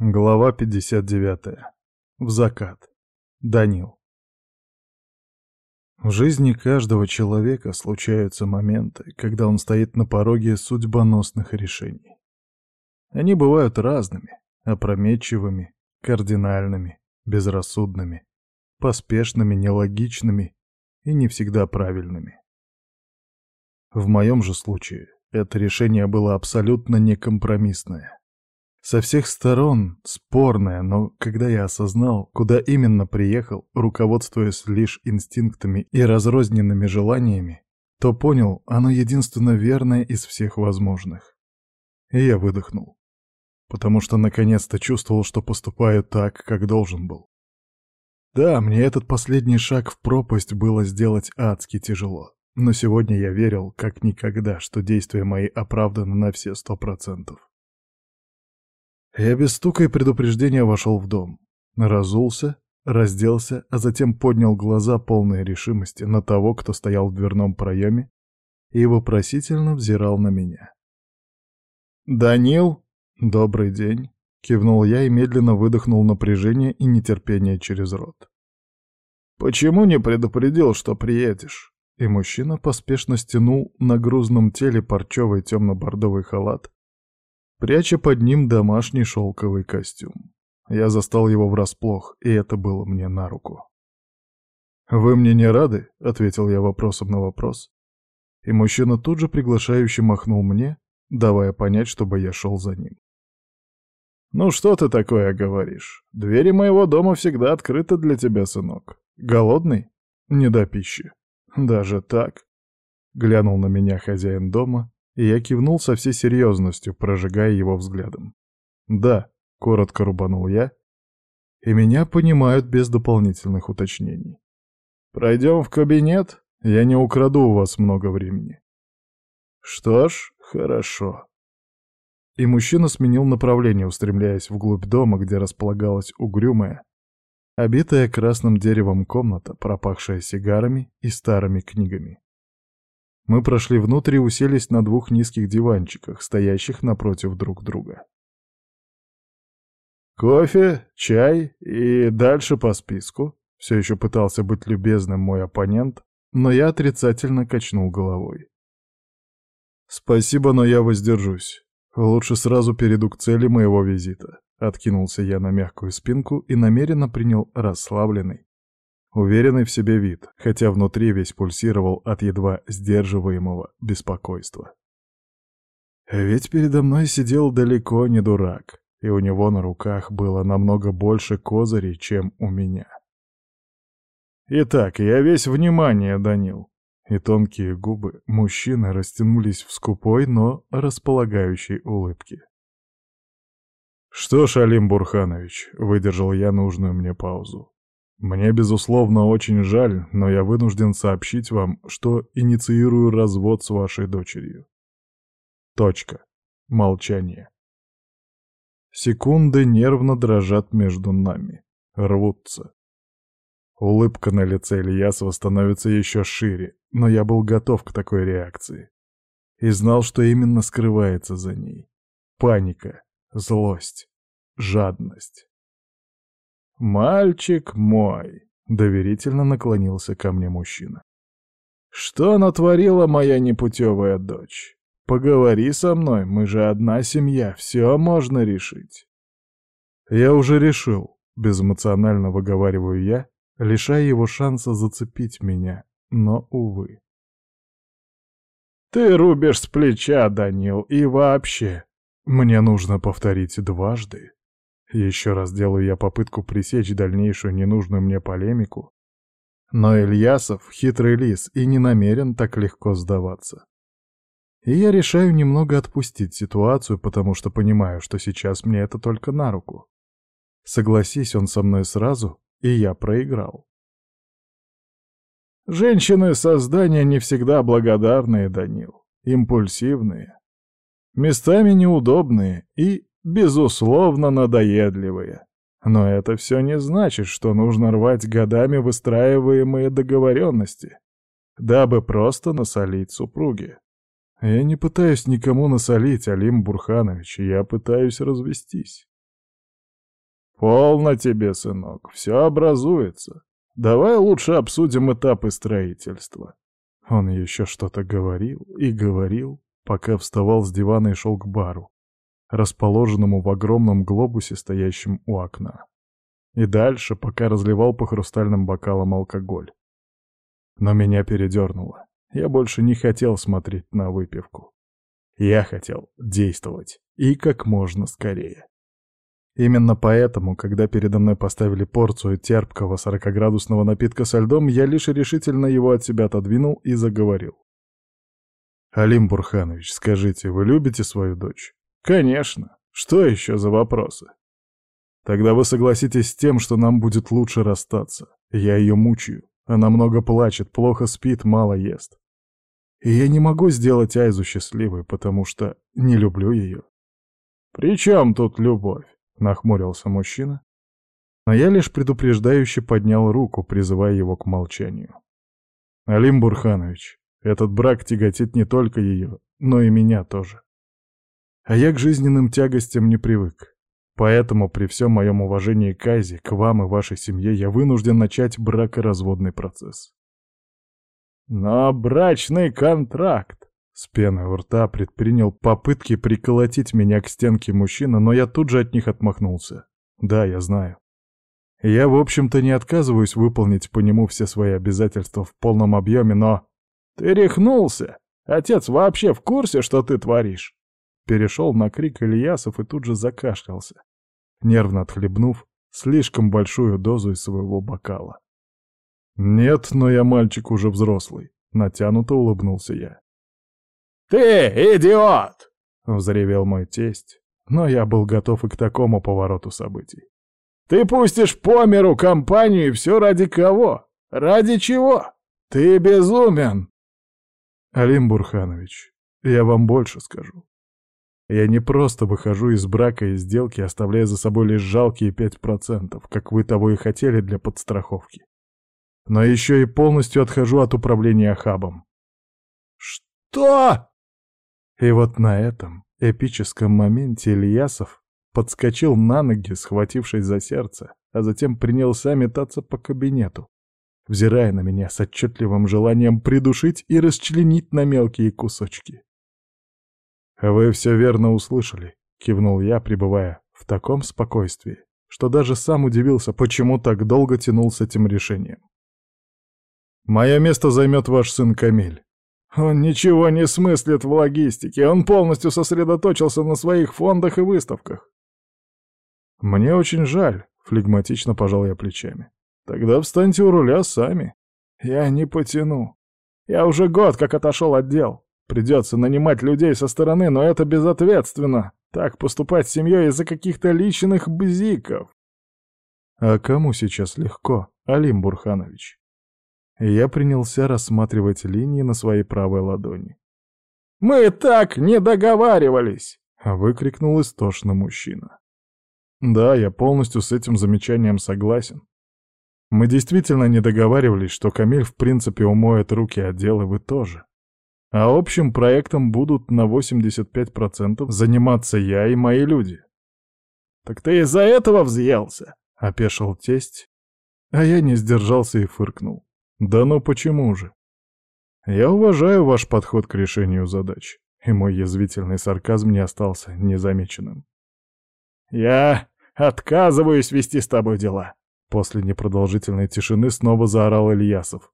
Глава 59. В закат. Данил. В жизни каждого человека случаются моменты, когда он стоит на пороге судьбоносных решений. Они бывают разными, опрометчивыми, кардинальными, безрассудными, поспешными, нелогичными и не всегда правильными. В моем же случае это решение было абсолютно некомпромиссное. Со всех сторон спорное, но когда я осознал, куда именно приехал, руководствуясь лишь инстинктами и разрозненными желаниями, то понял, оно единственно верное из всех возможных. И я выдохнул, потому что наконец-то чувствовал, что поступаю так, как должен был. Да, мне этот последний шаг в пропасть было сделать адски тяжело, но сегодня я верил, как никогда, что действия мои оправданы на все сто процентов. Я без стука и предупреждения вошел в дом. Разулся, разделся, а затем поднял глаза полной решимости на того, кто стоял в дверном проеме и вопросительно взирал на меня. «Данил, добрый день!» — кивнул я и медленно выдохнул напряжение и нетерпение через рот. «Почему не предупредил, что приедешь?» И мужчина поспешно стянул на грузном теле парчевый темно-бордовый халат, пряча под ним домашний шелковый костюм. Я застал его врасплох, и это было мне на руку. «Вы мне не рады?» — ответил я вопросом на вопрос. И мужчина тут же приглашающе махнул мне, давая понять, чтобы я шел за ним. «Ну что ты такое говоришь? Двери моего дома всегда открыты для тебя, сынок. Голодный? Не до пищи. Даже так?» Глянул на меня хозяин дома, и я кивнул со всей серьезностью, прожигая его взглядом. «Да», — коротко рубанул я, и меня понимают без дополнительных уточнений. «Пройдем в кабинет, я не украду у вас много времени». «Что ж, хорошо». И мужчина сменил направление, устремляясь вглубь дома, где располагалась угрюмая, обитая красным деревом комната, пропахшая сигарами и старыми книгами. Мы прошли внутрь и уселись на двух низких диванчиках, стоящих напротив друг друга. «Кофе, чай и дальше по списку», — все еще пытался быть любезным мой оппонент, но я отрицательно качнул головой. «Спасибо, но я воздержусь. Лучше сразу перейду к цели моего визита», — откинулся я на мягкую спинку и намеренно принял расслабленный, Уверенный в себе вид, хотя внутри весь пульсировал от едва сдерживаемого беспокойства. Ведь передо мной сидел далеко не дурак, и у него на руках было намного больше козырей, чем у меня. «Итак, я весь внимание, Данил». И тонкие губы мужчины растянулись в скупой, но располагающей улыбке. «Что ж, Алим Бурханович», — выдержал я нужную мне паузу, мне, безусловно, очень жаль, но я вынужден сообщить вам, что инициирую развод с вашей дочерью. Точка. Молчание. Секунды нервно дрожат между нами. Рвутся. Улыбка на лице Ильясова становится еще шире, но я был готов к такой реакции. И знал, что именно скрывается за ней. Паника, злость, жадность. «Мальчик мой», — доверительно наклонился ко мне мужчина. «Что натворила моя непутевая дочь? Поговори со мной, мы же одна семья, все можно решить». «Я уже решил», — безэмоционально выговариваю я, лишая его шанса зацепить меня, но, увы. «Ты рубишь с плеча, Данил, и вообще...» «Мне нужно повторить дважды», еще раз делаю я попытку пресечь дальнейшую ненужную мне полемику. Но Ильясов — хитрый лис и не намерен так легко сдаваться. И я решаю немного отпустить ситуацию, потому что понимаю, что сейчас мне это только на руку. Согласись он со мной сразу, и я проиграл. Женщины — создания не всегда благодарные, Данил, импульсивные, местами неудобные и безусловно, надоедливые. Но это все не значит, что нужно рвать годами выстраиваемые договоренности, дабы просто насолить супруге. Я не пытаюсь никому насолить, Алим Бурханович, я пытаюсь развестись. «Полно тебе, сынок, все образуется. Давай лучше обсудим этапы строительства». Он еще что-то говорил и говорил, пока вставал с дивана и шел к бару, расположенному в огромном глобусе, стоящем у окна. И дальше, пока разливал по хрустальным бокалам алкоголь. Но меня передернуло. Я больше не хотел смотреть на выпивку. Я хотел действовать. И как можно скорее. Именно поэтому, когда передо мной поставили порцию терпкого сорокоградусного напитка со льдом, я лишь решительно его от себя отодвинул и заговорил. «Алим Бурханович, скажите, вы любите свою дочь?» «Конечно. Что еще за вопросы?» «Тогда вы согласитесь с тем, что нам будет лучше расстаться. Я ее мучаю. Она много плачет, плохо спит, мало ест. И я не могу сделать Айзу счастливой, потому что не люблю ее». «При чем тут любовь?» — нахмурился мужчина. Но я лишь предупреждающе поднял руку, призывая его к молчанию. «Алим Бурханович, этот брак тяготит не только ее, но и меня тоже. А я к жизненным тягостям не привык. Поэтому при всем моем уважении к Айзе, к вам и вашей семье, я вынужден начать бракоразводный процесс. Но брачный контракт с пеной у рта предпринял попытки приколотить меня к стенке мужчина, но я тут же от них отмахнулся. Да, я знаю. Я, в общем-то, не отказываюсь выполнить по нему все свои обязательства в полном объеме, но... Ты рехнулся! Отец вообще в курсе, что ты творишь? Перешел на крик Ильясов и тут же закашлялся, нервно отхлебнув слишком большую дозу из своего бокала. «Нет, но я мальчик уже взрослый», — натянуто улыбнулся я. «Ты идиот!» — взревел мой тесть, но я был готов и к такому повороту событий. «Ты пустишь по миру компанию и все ради кого? Ради чего? Ты безумен!» Алим Бурханович, я вам больше скажу. Я не просто выхожу из брака и сделки, оставляя за собой лишь жалкие пять процентов, как вы того и хотели для подстраховки. Но еще и полностью отхожу от управления хабом. «Что?» И вот на этом эпическом моменте Ильясов подскочил на ноги, схватившись за сердце, а затем принялся метаться по кабинету, взирая на меня с отчетливым желанием придушить и расчленить на мелкие кусочки. «Вы все верно услышали», — кивнул я, пребывая в таком спокойствии, что даже сам удивился, почему так долго тянул с этим решением. «Мое место займет ваш сын Камиль. Он ничего не смыслит в логистике, он полностью сосредоточился на своих фондах и выставках. Мне очень жаль, флегматично пожал я плечами. Тогда встаньте у руля сами. Я не потяну. Я уже год как отошел от дел. Придется нанимать людей со стороны, но это безответственно. Так поступать с семьей из-за каких-то личных бзиков. А кому сейчас легко, Алим Бурханович? Я принялся рассматривать линии на своей правой ладони. «Мы так не договаривались!» — выкрикнул истошно мужчина. «Да, я полностью с этим замечанием согласен. Мы действительно не договаривались, что Камиль в принципе умоет руки от дела, вы тоже. А общим проектом будут на 85% заниматься я и мои люди». «Так ты из-за этого взъелся?» — опешил тесть, а я не сдержался и фыркнул. Да ну почему же? Я уважаю ваш подход к решению задач, и мой язвительный сарказм не остался незамеченным. Я отказываюсь вести с тобой дела. После непродолжительной тишины снова заорал Ильясов.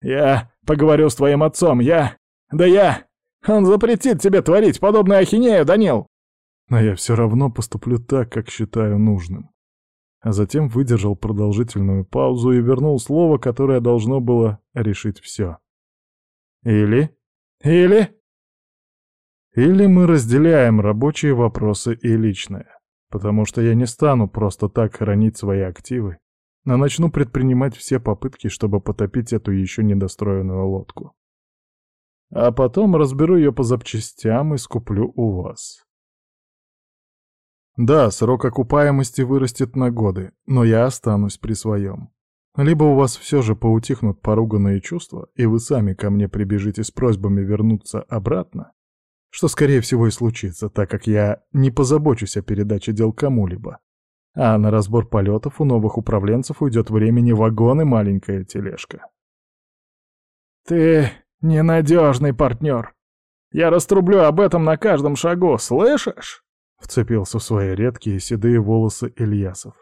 «Я поговорю с твоим отцом, я... Да я... Он запретит тебе творить подобную ахинею, Данил!» «Но я все равно поступлю так, как считаю нужным а затем выдержал продолжительную паузу и вернул слово, которое должно было решить все. Или... Или... Или мы разделяем рабочие вопросы и личное, потому что я не стану просто так хранить свои активы, а начну предпринимать все попытки, чтобы потопить эту еще недостроенную лодку. А потом разберу ее по запчастям и скуплю у вас. Да, срок окупаемости вырастет на годы, но я останусь при своем. Либо у вас все же поутихнут поруганные чувства, и вы сами ко мне прибежите с просьбами вернуться обратно, что скорее всего и случится, так как я не позабочусь о передаче дел кому-либо. А на разбор полетов у новых управленцев уйдет времени вагон и маленькая тележка. «Ты ненадежный партнер. Я раструблю об этом на каждом шагу, слышишь?» Вцепился в свои редкие седые волосы Ильясов.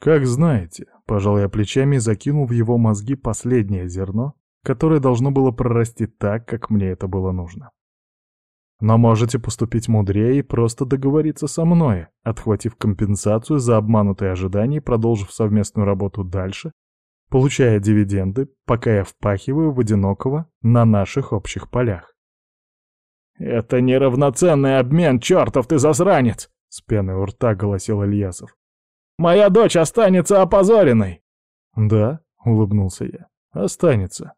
«Как знаете», — пожал я плечами и закинул в его мозги последнее зерно, которое должно было прорасти так, как мне это было нужно. Но можете поступить мудрее и просто договориться со мной, отхватив компенсацию за обманутые ожидания и продолжив совместную работу дальше, получая дивиденды, пока я впахиваю в одинокого на наших общих полях. «Это неравноценный обмен, чертов ты засранец!» — с пеной у рта голосил Ильясов. «Моя дочь останется опозоренной!» «Да», — улыбнулся я, — «останется.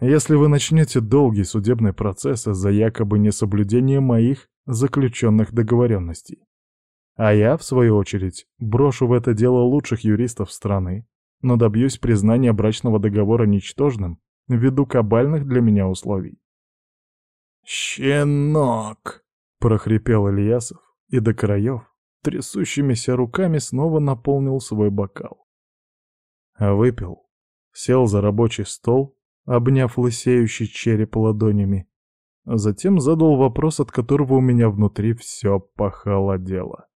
Если вы начнете долгий судебный процесс из-за якобы несоблюдения моих заключенных договоренностей. А я, в свою очередь, брошу в это дело лучших юристов страны, но добьюсь признания брачного договора ничтожным ввиду кабальных для меня условий. «Щенок!» — прохрипел Ильясов и до краев трясущимися руками снова наполнил свой бокал. Выпил, сел за рабочий стол обняв лысеющий череп ладонями. А затем задал вопрос, от которого у меня внутри все похолодело.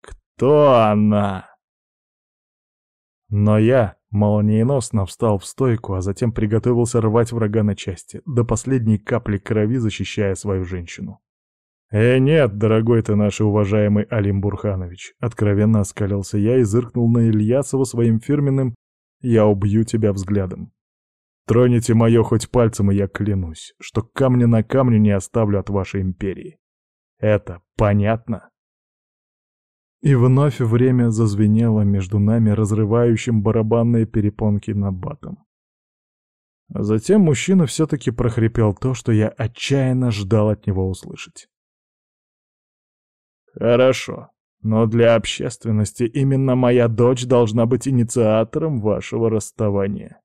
«Кто она?» Но я молниеносно встал в стойку, а затем приготовился рвать врага на части, до последней капли крови защищая свою женщину. «Э, нет, дорогой ты наш уважаемый Алим Бурханович!» Откровенно оскалился я и зыркнул на Ильясова своим фирменным «Я убью тебя взглядом». Троните мое хоть пальцем, и я клянусь, что камня на камне не оставлю от вашей империи. Это понятно?» И вновь время зазвенело между нами, разрывающим барабанные перепонки на батом. затем мужчина все-таки прохрипел то, что я отчаянно ждал от него услышать. «Хорошо, но для общественности именно моя дочь должна быть инициатором вашего расставания».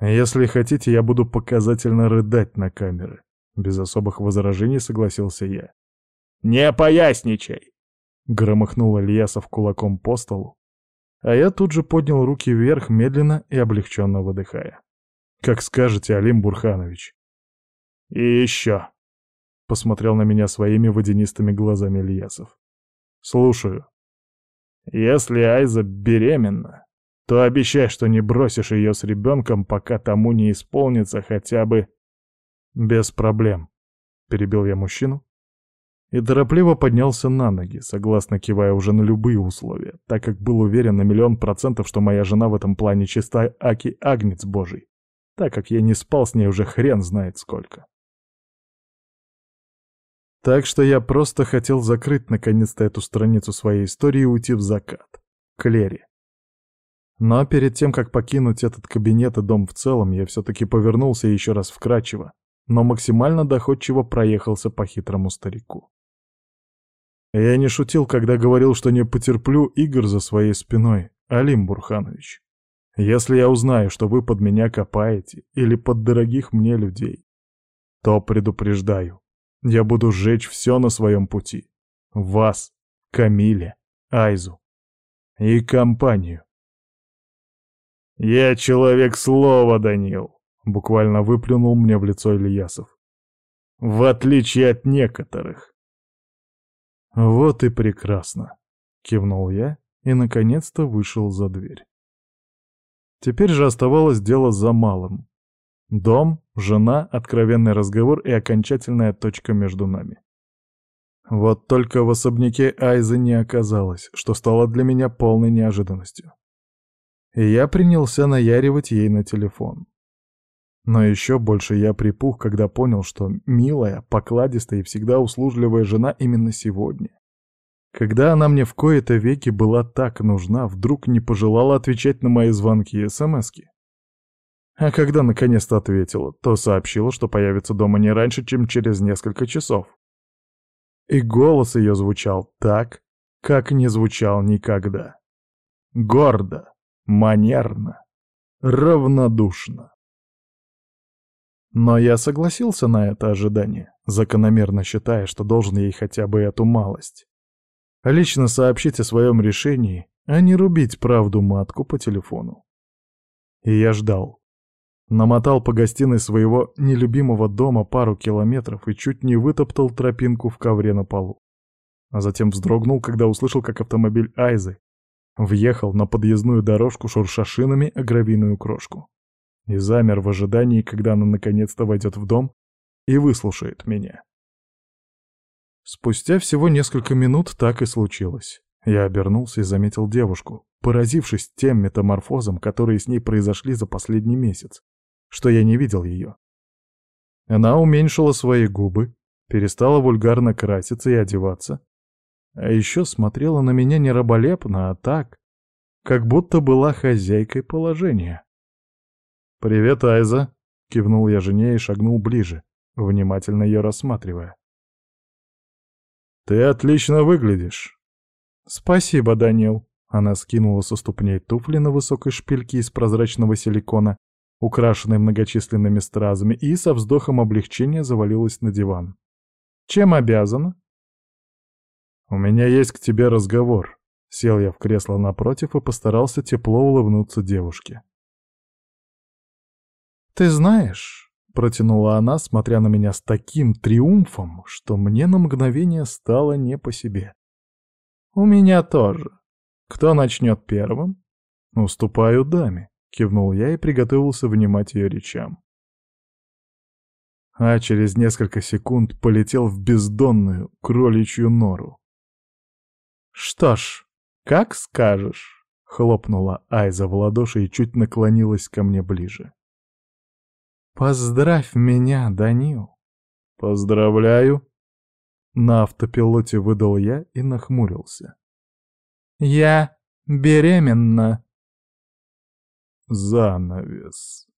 «Если хотите, я буду показательно рыдать на камеры». Без особых возражений согласился я. «Не поясничай!» Громыхнул Ильясов кулаком по столу, а я тут же поднял руки вверх, медленно и облегченно выдыхая. «Как скажете, Алим Бурханович». «И еще!» — посмотрел на меня своими водянистыми глазами Ильясов. «Слушаю. Если Айза беременна, то обещай, что не бросишь ее с ребенком, пока тому не исполнится хотя бы... Без проблем, перебил я мужчину и торопливо поднялся на ноги, согласно кивая уже на любые условия, так как был уверен на миллион процентов, что моя жена в этом плане чиста аки агнец божий, так как я не спал с ней уже хрен знает сколько. Так что я просто хотел закрыть наконец-то эту страницу своей истории и уйти в закат, к Лере. Но перед тем, как покинуть этот кабинет и дом в целом, я все-таки повернулся еще раз вкрадчиво, но максимально доходчиво проехался по хитрому старику. Я не шутил, когда говорил, что не потерплю игр за своей спиной, Алим Бурханович. Если я узнаю, что вы под меня копаете или под дорогих мне людей, то предупреждаю, я буду сжечь все на своем пути. Вас, Камиле, Айзу и компанию. «Я человек слова, Данил», — буквально выплюнул мне в лицо Ильясов. «В отличие от некоторых». «Вот и прекрасно», — кивнул я и, наконец-то, вышел за дверь. Теперь же оставалось дело за малым. Дом, жена, откровенный разговор и окончательная точка между нами. Вот только в особняке Айзы не оказалось, что стало для меня полной неожиданностью и я принялся наяривать ей на телефон. Но еще больше я припух, когда понял, что милая, покладистая и всегда услужливая жена именно сегодня. Когда она мне в кои-то веки была так нужна, вдруг не пожелала отвечать на мои звонки и смски. А когда наконец-то ответила, то сообщила, что появится дома не раньше, чем через несколько часов. И голос ее звучал так, как не звучал никогда. Гордо, манерно, равнодушно. Но я согласился на это ожидание, закономерно считая, что должен ей хотя бы эту малость. Лично сообщить о своем решении, а не рубить правду матку по телефону. И я ждал. Намотал по гостиной своего нелюбимого дома пару километров и чуть не вытоптал тропинку в ковре на полу. А затем вздрогнул, когда услышал, как автомобиль Айзы въехал на подъездную дорожку шурша шинами о гравийную крошку. И замер в ожидании, когда она наконец-то войдет в дом и выслушает меня. Спустя всего несколько минут так и случилось. Я обернулся и заметил девушку, поразившись тем метаморфозам, которые с ней произошли за последний месяц, что я не видел ее. Она уменьшила свои губы, перестала вульгарно краситься и одеваться, а еще смотрела на меня не раболепно, а так, как будто была хозяйкой положения. «Привет, Айза!» — кивнул я жене и шагнул ближе, внимательно ее рассматривая. «Ты отлично выглядишь!» «Спасибо, Данил!» Она скинула со ступней туфли на высокой шпильке из прозрачного силикона, украшенной многочисленными стразами, и со вздохом облегчения завалилась на диван. «Чем обязана?» «У меня есть к тебе разговор». Сел я в кресло напротив и постарался тепло улыбнуться девушке. «Ты знаешь...» — протянула она, смотря на меня с таким триумфом, что мне на мгновение стало не по себе. «У меня тоже. Кто начнет первым?» «Уступаю даме», — кивнул я и приготовился внимать ее речам. А через несколько секунд полетел в бездонную кроличью нору. «Что ж, как скажешь», — хлопнула Айза в ладоши и чуть наклонилась ко мне ближе. «Поздравь меня, Данил!» «Поздравляю!» На автопилоте выдал я и нахмурился. «Я беременна!» Занавес.